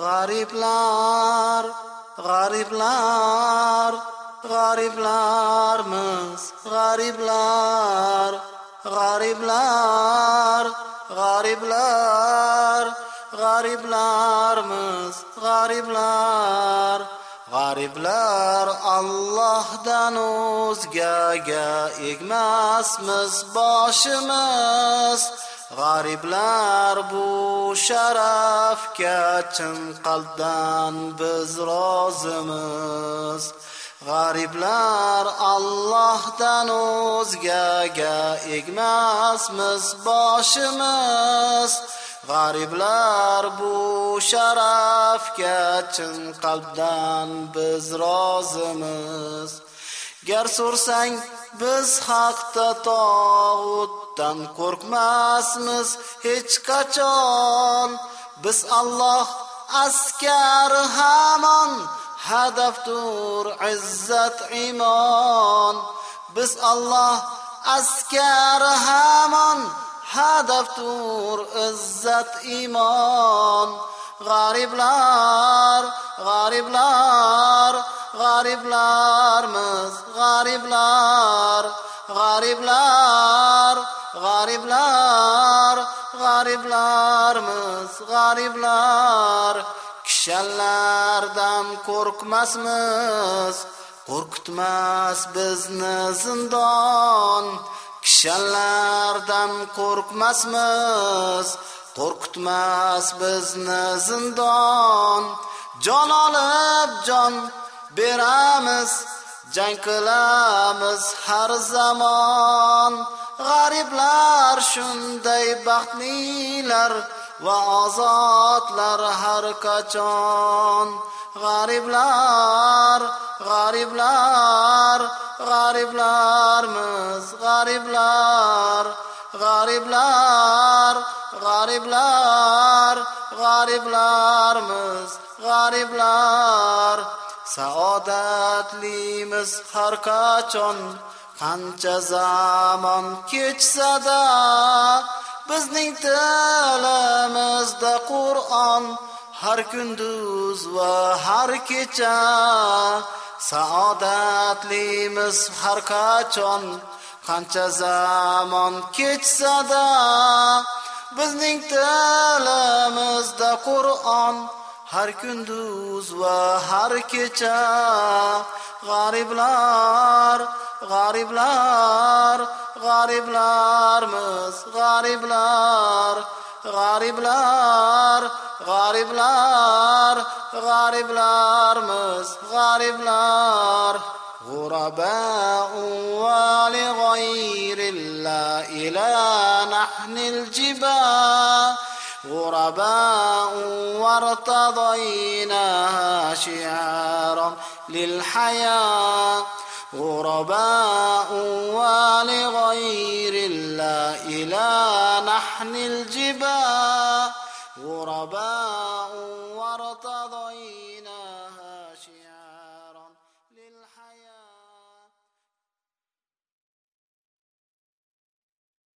g'ariblar g'ariblar g'ariblarmiz. G'ariblar g'ariblar g'ariblar g'ariblarmiz. G'ariblar g'ariblar Allohdan o'zgaga egmasmiz boshimiz. G'ariblar bu sharafga chin qalbdan biz rozimiz. G'ariblar Allohdan o'zgaga egmasmiz boshimiz. G'ariblar bu sharafga chin qalbdan biz rozimiz. Gar so'rsang biz haqda tog'utdan qo'rqmasmiz hech qachon. Biz Alloh askari hamon hadafdur izzat imon. Biz Alloh askari hamon hadafdur izzat imon. G'ariblar g'ariblar g'ariblarmiz g'ariblar g'ariblar g'ariblar g'ariblarmiz g'ariblar. Kishanlardan qo'rqmasmiz qo'rqitmas bizni zindon. Kishanlardan qo'rqmasmiz qo'rqitmas bizni zindon. Jon olib jon beramiz jang qilamiz har zamon. G'ariblar shunday baxtlilar va ozodlar har qachon. G'ariblar g'ariblar g'ariblarmiz g'ariblar g'ariblar g'ariblar g'ariblarmiz g'ariblar. Saodatlimiz har qachon qancha zamon kechsada bizning tilimizda qur'on har kunduz va har kecha. Saodatlimiz har qachon qancha zamon kechsada bizning tilimizda qur'on هر كندوز وهر كتا غاربلار غاربلار غاربلار مز غاربلار غاربلار غاربلار غاربلار مز غاربلار غرباء ولغير الله إلى نحن الجبال. غرباء وارتضيناها شعارا للحياة غرباء ولغير الله إلى نحن الجبال غرباء وارتضيناها